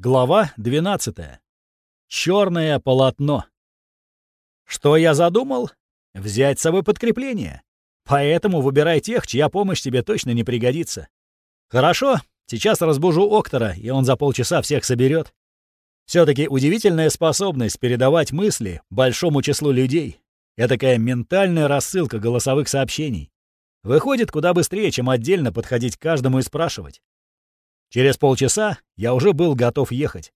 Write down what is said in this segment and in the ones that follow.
Глава 12. Черное полотно. Что я задумал? Взять с собой подкрепление. Поэтому выбирай тех, чья помощь тебе точно не пригодится. Хорошо, сейчас разбужу Октора, и он за полчаса всех соберет. Все-таки удивительная способность передавать мысли большому числу людей. Этакая ментальная рассылка голосовых сообщений. Выходит куда быстрее, чем отдельно подходить к каждому и спрашивать. Через полчаса я уже был готов ехать.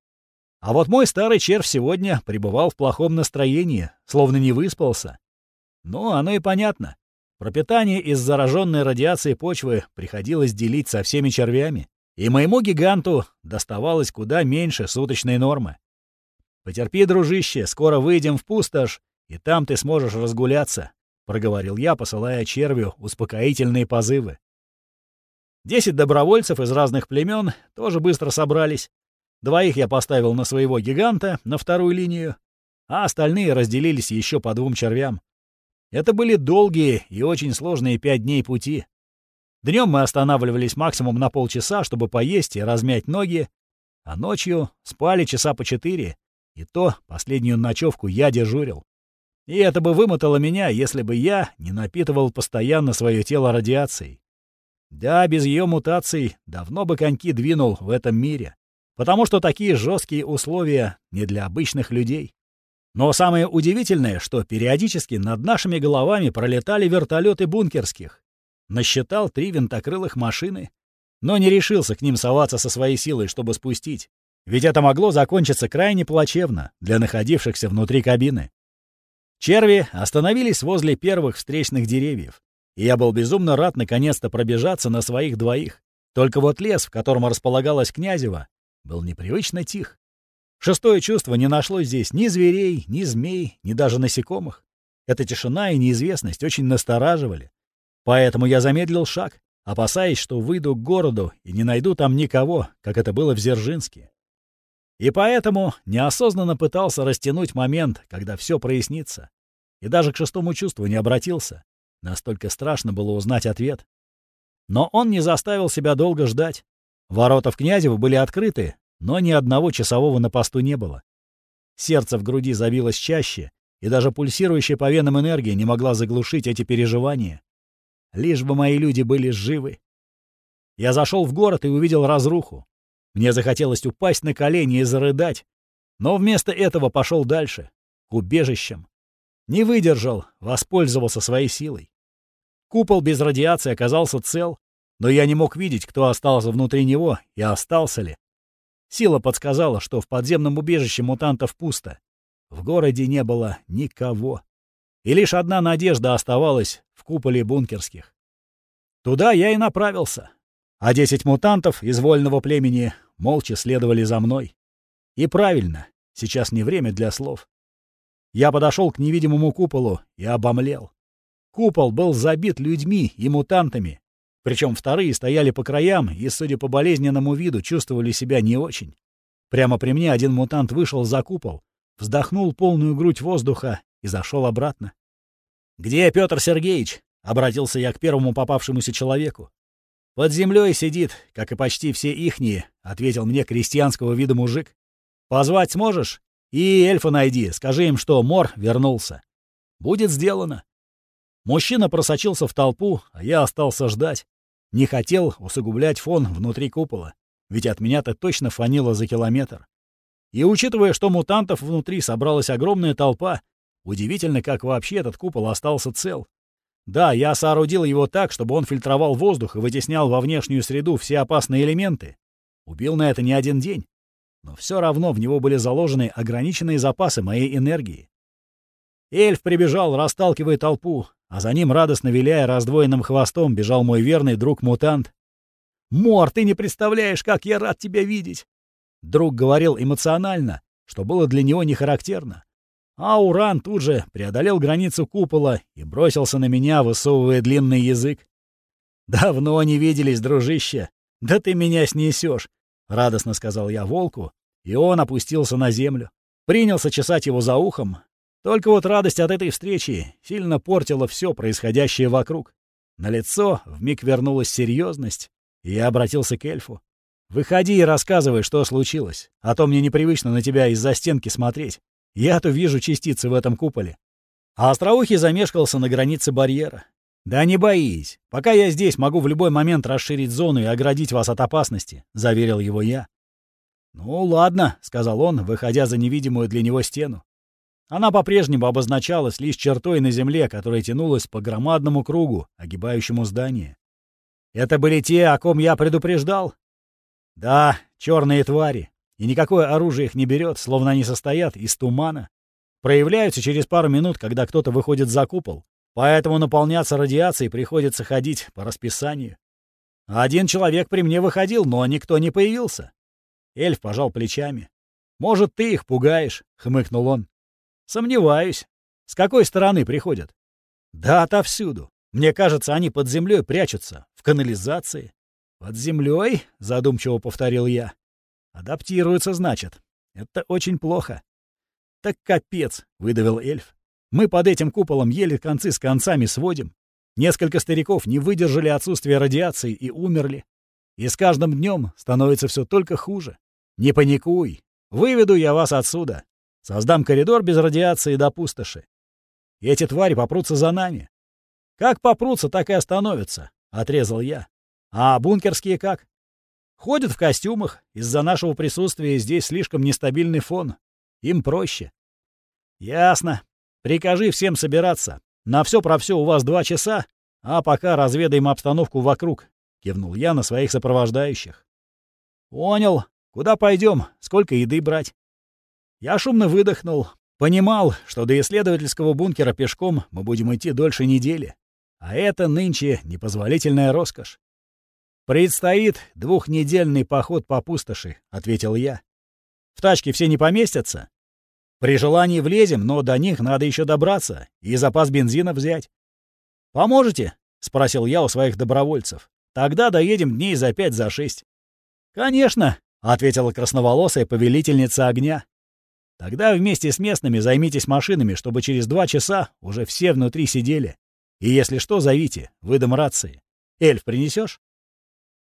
А вот мой старый червь сегодня пребывал в плохом настроении, словно не выспался. Ну, оно и понятно. Пропитание из зараженной радиацией почвы приходилось делить со всеми червями, и моему гиганту доставалось куда меньше суточной нормы. «Потерпи, дружище, скоро выйдем в пустошь, и там ты сможешь разгуляться», — проговорил я, посылая червю успокоительные позывы. Десять добровольцев из разных племен тоже быстро собрались. Двоих я поставил на своего гиганта, на вторую линию, а остальные разделились еще по двум червям. Это были долгие и очень сложные пять дней пути. Днем мы останавливались максимум на полчаса, чтобы поесть и размять ноги, а ночью спали часа по четыре, и то последнюю ночевку я дежурил. И это бы вымотало меня, если бы я не напитывал постоянно свое тело радиацией. Да, без ее мутаций давно бы коньки двинул в этом мире, потому что такие жесткие условия не для обычных людей. Но самое удивительное, что периодически над нашими головами пролетали вертолеты бункерских. Насчитал три винтокрылых машины, но не решился к ним соваться со своей силой, чтобы спустить. Ведь это могло закончиться крайне плачевно для находившихся внутри кабины. Черви остановились возле первых встречных деревьев и я был безумно рад наконец-то пробежаться на своих двоих. Только вот лес, в котором располагалась Князева, был непривычно тих. Шестое чувство не нашло здесь ни зверей, ни змей, ни даже насекомых. Эта тишина и неизвестность очень настораживали. Поэтому я замедлил шаг, опасаясь, что выйду к городу и не найду там никого, как это было в Зержинске. И поэтому неосознанно пытался растянуть момент, когда все прояснится. И даже к шестому чувству не обратился. Настолько страшно было узнать ответ. Но он не заставил себя долго ждать. Ворота в Князево были открыты, но ни одного часового на посту не было. Сердце в груди забилось чаще, и даже пульсирующая по венам энергия не могла заглушить эти переживания. Лишь бы мои люди были живы. Я зашел в город и увидел разруху. Мне захотелось упасть на колени и зарыдать, но вместо этого пошел дальше, к убежищам. Не выдержал, воспользовался своей силой. Купол без радиации оказался цел, но я не мог видеть, кто остался внутри него и остался ли. Сила подсказала, что в подземном убежище мутантов пусто. В городе не было никого. И лишь одна надежда оставалась в куполе бункерских. Туда я и направился. А десять мутантов из вольного племени молча следовали за мной. И правильно, сейчас не время для слов. Я подошел к невидимому куполу и обомлел. Купол был забит людьми и мутантами. Причем вторые стояли по краям и, судя по болезненному виду, чувствовали себя не очень. Прямо при мне один мутант вышел за купол, вздохнул полную грудь воздуха и зашел обратно. «Где Петр Сергеевич?» — обратился я к первому попавшемуся человеку. «Под землей сидит, как и почти все ихние», — ответил мне крестьянского вида мужик. «Позвать сможешь? И эльфа найди, скажи им, что Мор вернулся». «Будет сделано». Мужчина просочился в толпу, а я остался ждать. Не хотел усугублять фон внутри купола, ведь от меня-то точно фанило за километр. И учитывая, что мутантов внутри собралась огромная толпа, удивительно, как вообще этот купол остался цел. Да, я соорудил его так, чтобы он фильтровал воздух и вытеснял во внешнюю среду все опасные элементы. Убил на это не один день. Но все равно в него были заложены ограниченные запасы моей энергии. Эльф прибежал, расталкивая толпу, а за ним, радостно виляя раздвоенным хвостом, бежал мой верный друг-мутант. «Мор, ты не представляешь, как я рад тебя видеть!» Друг говорил эмоционально, что было для него не характерно. А Уран тут же преодолел границу купола и бросился на меня, высовывая длинный язык. «Давно не виделись, дружище! Да ты меня снесешь!» — радостно сказал я волку, и он опустился на землю. Принялся чесать его за ухом, только вот радость от этой встречи сильно портила все происходящее вокруг. На лицо вмиг вернулась серьезность, и я обратился к эльфу. Выходи и рассказывай, что случилось, а то мне непривычно на тебя из-за стенки смотреть. Я-то вижу частицы в этом куполе». А Остроухий замешкался на границе барьера. «Да не боись. Пока я здесь, могу в любой момент расширить зону и оградить вас от опасности», — заверил его я. «Ну, ладно», — сказал он, выходя за невидимую для него стену. Она по-прежнему обозначалась лишь чертой на земле, которая тянулась по громадному кругу, огибающему здание. «Это были те, о ком я предупреждал?» «Да, черные твари. И никакое оружие их не берет, словно они состоят из тумана. Проявляются через пару минут, когда кто-то выходит за купол. Поэтому наполняться радиацией приходится ходить по расписанию. Один человек при мне выходил, но никто не появился. Эльф пожал плечами. «Может, ты их пугаешь?» — хмыкнул он. «Сомневаюсь. С какой стороны приходят?» «Да отовсюду. Мне кажется, они под землей прячутся. В канализации». «Под землей?» — задумчиво повторил я. «Адаптируются, значит. Это очень плохо». «Так капец», — выдавил эльф. «Мы под этим куполом еле концы с концами сводим. Несколько стариков не выдержали отсутствия радиации и умерли. И с каждым днем становится все только хуже. Не паникуй. Выведу я вас отсюда. Создам коридор без радиации до пустоши. И эти твари попрутся за нами. Как попрутся, так и остановятся, — отрезал я. А бункерские как? Ходят в костюмах. Из-за нашего присутствия здесь слишком нестабильный фон. Им проще. Ясно. Прикажи всем собираться. На все про все у вас два часа, а пока разведаем обстановку вокруг. Кивнул я на своих сопровождающих. Понял. Куда пойдем? Сколько еды брать? Я шумно выдохнул. Понимал, что до исследовательского бункера пешком мы будем идти дольше недели. А это нынче непозволительная роскошь. «Предстоит двухнедельный поход по пустоши», — ответил я. «В тачке все не поместятся. При желании влезем, но до них надо еще добраться и запас бензина взять. Поможете?» — спросил я у своих добровольцев. «Тогда доедем дней за пять, за шесть». «Конечно», — ответила красноволосая повелительница огня. «Тогда вместе с местными займитесь машинами, чтобы через два часа уже все внутри сидели. И если что, зовите, выдам рации. Эльф принесешь?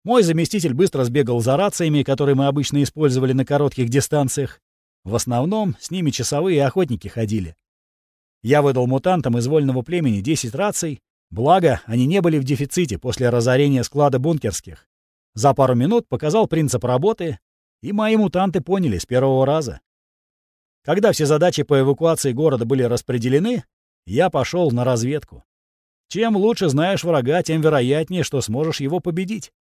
Мой заместитель быстро сбегал за рациями, которые мы обычно использовали на коротких дистанциях. В основном с ними часовые и охотники ходили. Я выдал мутантам из вольного племени 10 раций, благо они не были в дефиците после разорения склада бункерских. За пару минут показал принцип работы, и мои мутанты поняли с первого раза. Когда все задачи по эвакуации города были распределены, я пошел на разведку. Чем лучше знаешь врага, тем вероятнее, что сможешь его победить.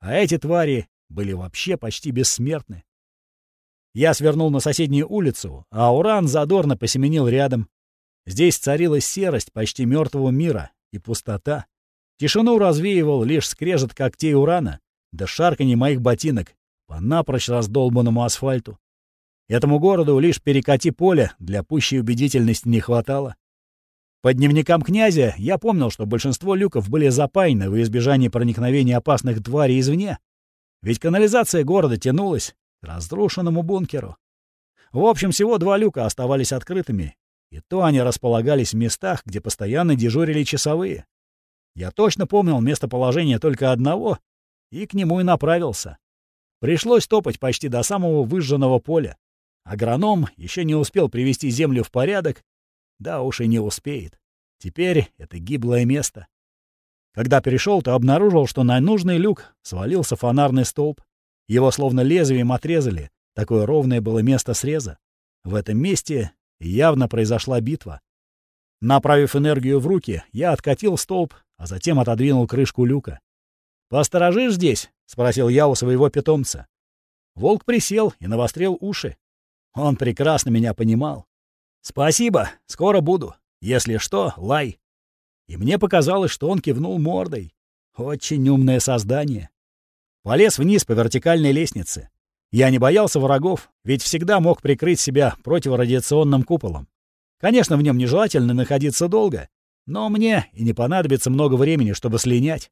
А эти твари были вообще почти бессмертны. Я свернул на соседнюю улицу, а Уран задорно посеменил рядом. Здесь царила серость почти мертвого мира и пустота. Тишину развеивал лишь скрежет когтей Урана, да шарканье моих ботинок по напрочь раздолбанному асфальту. Этому городу лишь перекати поле для пущей убедительности не хватало. По дневникам князя я помнил, что большинство люков были запаяны в избежании проникновения опасных тварей извне. Ведь канализация города тянулась к разрушенному бункеру. В общем, всего два люка оставались открытыми, и то они располагались в местах, где постоянно дежурили часовые. Я точно помнил местоположение только одного, и к нему и направился. Пришлось топать почти до самого выжженного поля. Агроном еще не успел привести землю в порядок, да уж и не успеет. Теперь это гиблое место. Когда перешел, то обнаружил, что на нужный люк свалился фонарный столб. Его словно лезвием отрезали. Такое ровное было место среза. В этом месте явно произошла битва. Направив энергию в руки, я откатил столб, а затем отодвинул крышку люка. «Посторожишь здесь?» — спросил я у своего питомца. Волк присел и навострил уши. Он прекрасно меня понимал. «Спасибо, скоро буду. Если что, лай». И мне показалось, что он кивнул мордой. Очень умное создание. Полез вниз по вертикальной лестнице. Я не боялся врагов, ведь всегда мог прикрыть себя противорадиационным куполом. Конечно, в нем нежелательно находиться долго, но мне и не понадобится много времени, чтобы слинять.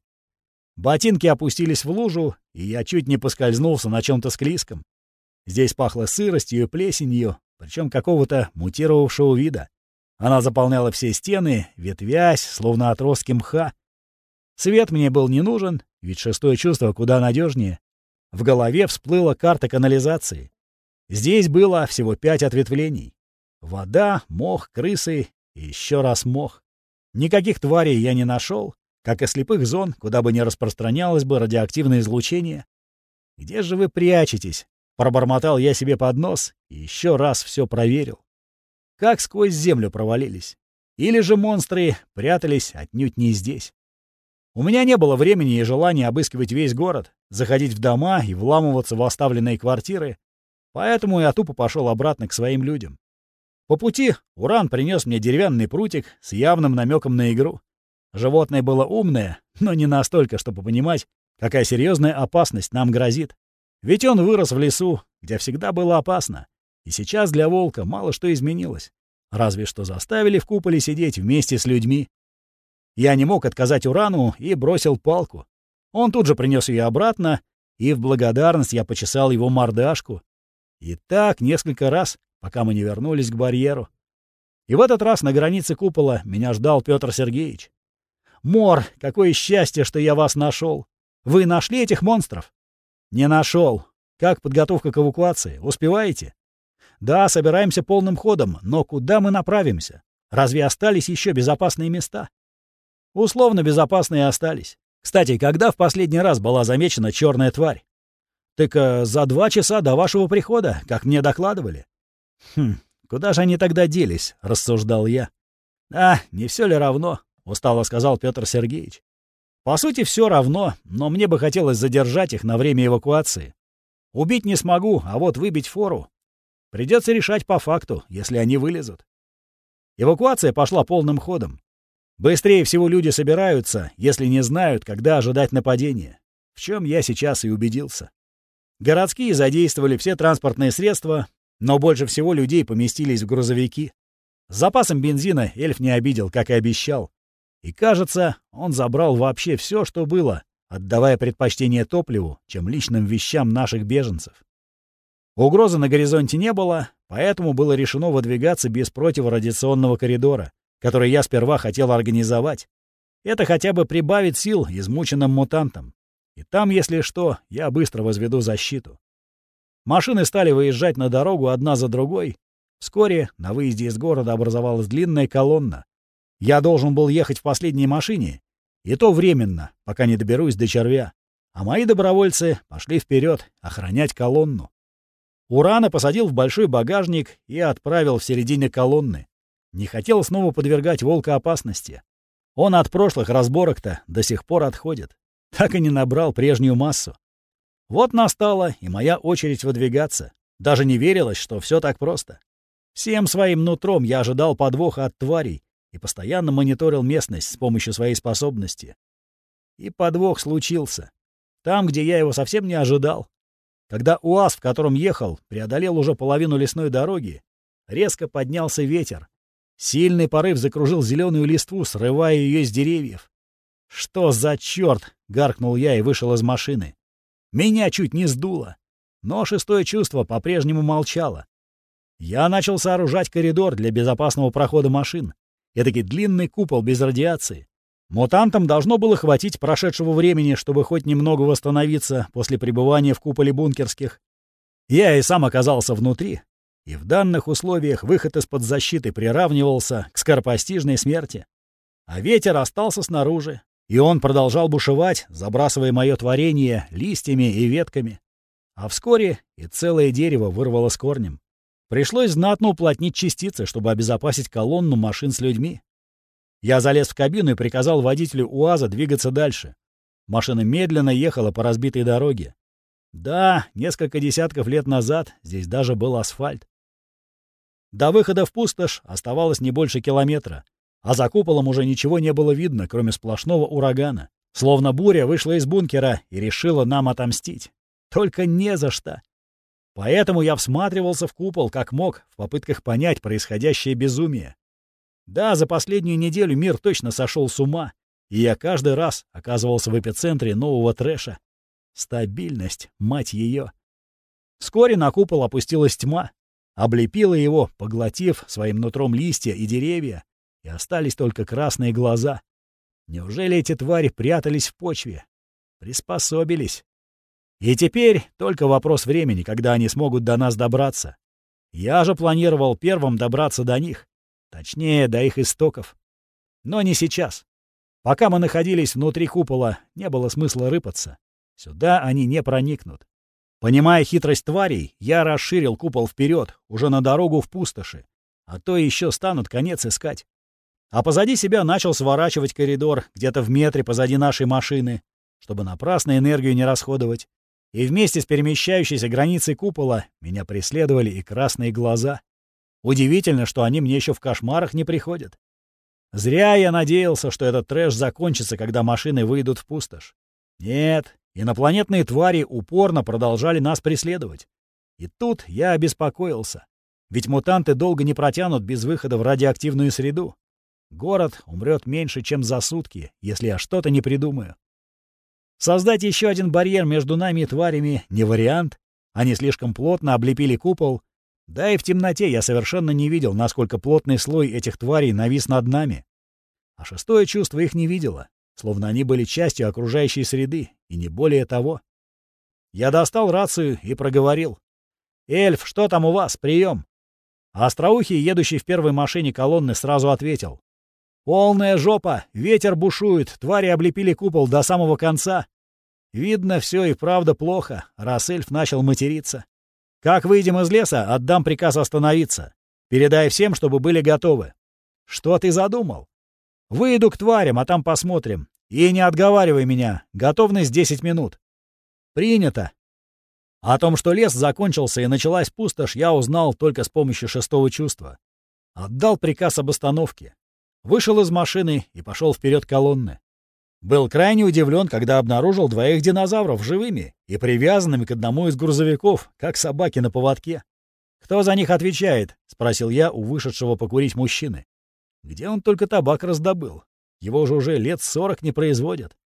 Ботинки опустились в лужу, и я чуть не поскользнулся на чем то склизком. Здесь пахло сыростью и плесенью, причем какого-то мутировавшего вида. Она заполняла все стены, ветвясь, словно отростки мха. Свет мне был не нужен, ведь шестое чувство куда надежнее. В голове всплыла карта канализации. Здесь было всего пять ответвлений. Вода, мох, крысы и еще раз мох. Никаких тварей я не нашел, как и слепых зон, куда бы не распространялось бы радиоактивное излучение. «Где же вы прячетесь?» — пробормотал я себе под нос и еще раз все проверил. Как сквозь землю провалились. Или же монстры прятались отнюдь не здесь. У меня не было времени и желания обыскивать весь город, заходить в дома и вламываться в оставленные квартиры, поэтому я тупо пошел обратно к своим людям. По пути Уран принес мне деревянный прутик с явным намеком на игру. Животное было умное, но не настолько, чтобы понимать, какая серьезная опасность нам грозит. Ведь он вырос в лесу, где всегда было опасно. И сейчас для волка мало что изменилось. Разве что заставили в куполе сидеть вместе с людьми. Я не мог отказать Урану и бросил палку. Он тут же принес ее обратно, и в благодарность я почесал его мордашку. И так несколько раз, пока мы не вернулись к барьеру. И в этот раз на границе купола меня ждал Петр Сергеевич. «Мор, какое счастье, что я вас нашел! Вы нашли этих монстров?» «Не нашел. Как подготовка к эвакуации? Успеваете?» «Да, собираемся полным ходом, но куда мы направимся? Разве остались еще безопасные места?» «Условно безопасные остались. Кстати, когда в последний раз была замечена черная тварь?» «Так э, за два часа до вашего прихода, как мне докладывали». «Хм, куда же они тогда делись?» — рассуждал я. «А, не все ли равно?» — устало сказал Петр Сергеевич. «По сути, все равно, но мне бы хотелось задержать их на время эвакуации. Убить не смогу, а вот выбить фору. Придется решать по факту, если они вылезут». Эвакуация пошла полным ходом. Быстрее всего люди собираются, если не знают, когда ожидать нападения. В чем я сейчас и убедился. Городские задействовали все транспортные средства, но больше всего людей поместились в грузовики. С запасом бензина эльф не обидел, как и обещал. И, кажется, он забрал вообще все, что было, отдавая предпочтение топливу, чем личным вещам наших беженцев. Угрозы на горизонте не было, поэтому было решено выдвигаться без противорадиационного коридора, который я сперва хотел организовать. Это хотя бы прибавит сил измученным мутантам. И там, если что, я быстро возведу защиту. Машины стали выезжать на дорогу одна за другой. Вскоре на выезде из города образовалась длинная колонна. Я должен был ехать в последней машине, и то временно, пока не доберусь до червя. А мои добровольцы пошли вперед охранять колонну. Урана посадил в большой багажник и отправил в середине колонны. Не хотел снова подвергать волка опасности. Он от прошлых разборок-то до сих пор отходит так и не набрал прежнюю массу. Вот настала и моя очередь выдвигаться. Даже не верилось, что все так просто. Всем своим нутром я ожидал подвоха от тварей и постоянно мониторил местность с помощью своей способности. И подвох случился. Там, где я его совсем не ожидал. Когда УАЗ, в котором ехал, преодолел уже половину лесной дороги, резко поднялся ветер. Сильный порыв закружил зеленую листву, срывая ее с деревьев. «Что за черт?» — гаркнул я и вышел из машины. Меня чуть не сдуло. Но шестое чувство по-прежнему молчало. Я начал сооружать коридор для безопасного прохода машин. Этакий длинный купол без радиации. Мутантам должно было хватить прошедшего времени, чтобы хоть немного восстановиться после пребывания в куполе бункерских. Я и сам оказался внутри. И в данных условиях выход из-под защиты приравнивался к скоропостижной смерти. А ветер остался снаружи, и он продолжал бушевать, забрасывая мое творение листьями и ветками. А вскоре и целое дерево вырвало с корнем. Пришлось знатно уплотнить частицы, чтобы обезопасить колонну машин с людьми. Я залез в кабину и приказал водителю УАЗа двигаться дальше. Машина медленно ехала по разбитой дороге. Да, несколько десятков лет назад здесь даже был асфальт. До выхода в пустошь оставалось не больше километра, а за куполом уже ничего не было видно, кроме сплошного урагана. Словно буря вышла из бункера и решила нам отомстить. Только не за что. Поэтому я всматривался в купол как мог, в попытках понять происходящее безумие. Да, за последнюю неделю мир точно сошел с ума, и я каждый раз оказывался в эпицентре нового трэша. Стабильность, мать ее. Вскоре на купол опустилась тьма, облепила его, поглотив своим нутром листья и деревья, и остались только красные глаза. Неужели эти твари прятались в почве? Приспособились. И теперь только вопрос времени, когда они смогут до нас добраться. Я же планировал первым добраться до них. Точнее, до их истоков. Но не сейчас. Пока мы находились внутри купола, не было смысла рыпаться. Сюда они не проникнут. Понимая хитрость тварей, я расширил купол вперед, уже на дорогу в пустоши. А то еще станут конец искать. А позади себя начал сворачивать коридор где-то в метре позади нашей машины, чтобы напрасно энергию не расходовать. И вместе с перемещающейся границей купола меня преследовали и красные глаза. Удивительно, что они мне еще в кошмарах не приходят. Зря я надеялся, что этот трэш закончится, когда машины выйдут в пустошь. Нет, инопланетные твари упорно продолжали нас преследовать. И тут я обеспокоился. Ведь мутанты долго не протянут без выхода в радиоактивную среду. Город умрет меньше, чем за сутки, если я что-то не придумаю. Создать еще один барьер между нами и тварями — не вариант. Они слишком плотно облепили купол. Да и в темноте я совершенно не видел, насколько плотный слой этих тварей навис над нами. А шестое чувство их не видело, словно они были частью окружающей среды, и не более того. Я достал рацию и проговорил. «Эльф, что там у вас? Прием!» А остроухий, едущий в первой машине колонны, сразу ответил. «Полная жопа! Ветер бушует, твари облепили купол до самого конца. Видно, все и правда плохо, раз эльф начал материться. Как выйдем из леса, отдам приказ остановиться. Передай всем, чтобы были готовы. Что ты задумал? Выйду к тварям, а там посмотрим. И не отговаривай меня. Готовность 10 минут. Принято. О том, что лес закончился и началась пустошь, я узнал только с помощью шестого чувства. Отдал приказ об остановке. Вышел из машины и пошел вперед колонны. Был крайне удивлен, когда обнаружил двоих динозавров живыми и привязанными к одному из грузовиков, как собаки на поводке. «Кто за них отвечает?» — спросил я у вышедшего покурить мужчины. Где он только табак раздобыл? Его же уже лет сорок не производят.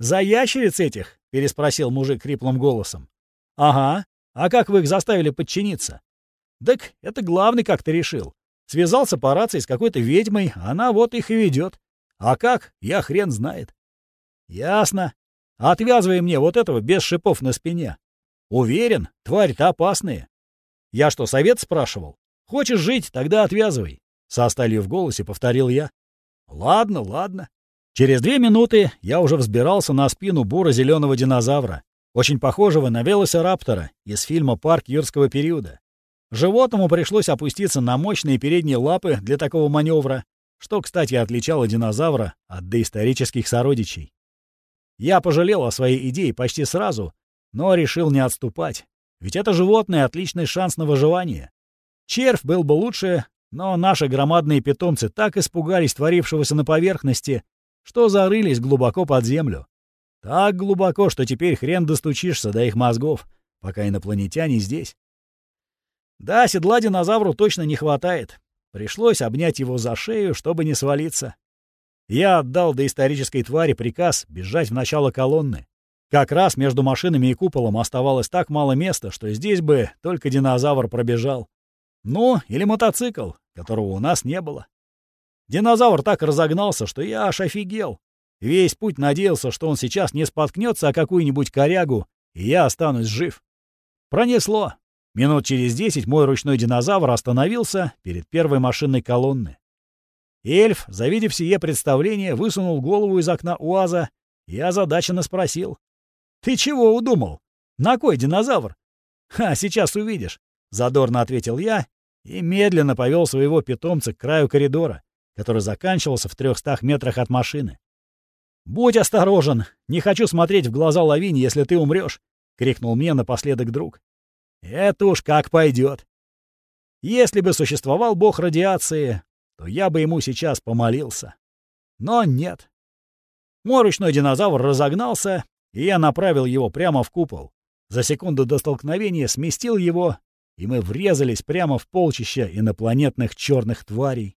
«За ящериц этих?» — переспросил мужик хриплым голосом. «Ага. А как вы их заставили подчиниться?» «Так это главный как-то решил. Связался по рации с какой-то ведьмой, она вот их и ведет. А как, я хрен знает». «Ясно. Отвязывай мне вот этого без шипов на спине. Уверен, тварь-то опасные. Я что, совет спрашивал? Хочешь жить, тогда отвязывай. Со сталью в голосе повторил я. Ладно, ладно. Через две минуты я уже взбирался на спину буро-зеленого динозавра очень похожего на велосираптора из фильма «Парк юрского периода». Животному пришлось опуститься на мощные передние лапы для такого маневра, что, кстати, отличало динозавра от доисторических сородичей. Я пожалел о своей идее почти сразу, но решил не отступать, ведь это животное — отличный шанс на выживание. Червь был бы лучше, но наши громадные питомцы так испугались творившегося на поверхности, что зарылись глубоко под землю. Так глубоко, что теперь хрен достучишься до их мозгов, пока инопланетяне здесь. Да, седла динозавру точно не хватает. Пришлось обнять его за шею, чтобы не свалиться. Я отдал доисторической твари приказ бежать в начало колонны. Как раз между машинами и куполом оставалось так мало места, что здесь бы только динозавр пробежал. Ну, или мотоцикл, которого у нас не было. Динозавр так разогнался, что я аж офигел. Весь путь надеялся, что он сейчас не споткнется о какую-нибудь корягу, и я останусь жив. Пронесло. Минут через десять мой ручной динозавр остановился перед первой машинной колонны. Эльф, завидев сие представление, высунул голову из окна УАЗа и озадаченно спросил. «Ты чего удумал? На кой динозавр?» «Ха, сейчас увидишь», — задорно ответил я и медленно повел своего питомца к краю коридора, который заканчивался в трехстах метрах от машины. «Будь осторожен! Не хочу смотреть в глаза лавине, если ты умрешь!» — крикнул мне напоследок друг. «Это уж как пойдет. Если бы существовал бог радиации, то я бы ему сейчас помолился. Но нет. Мой ручной динозавр разогнался, и я направил его прямо в купол. За секунду до столкновения сместил его, и мы врезались прямо в полчища инопланетных черных тварей.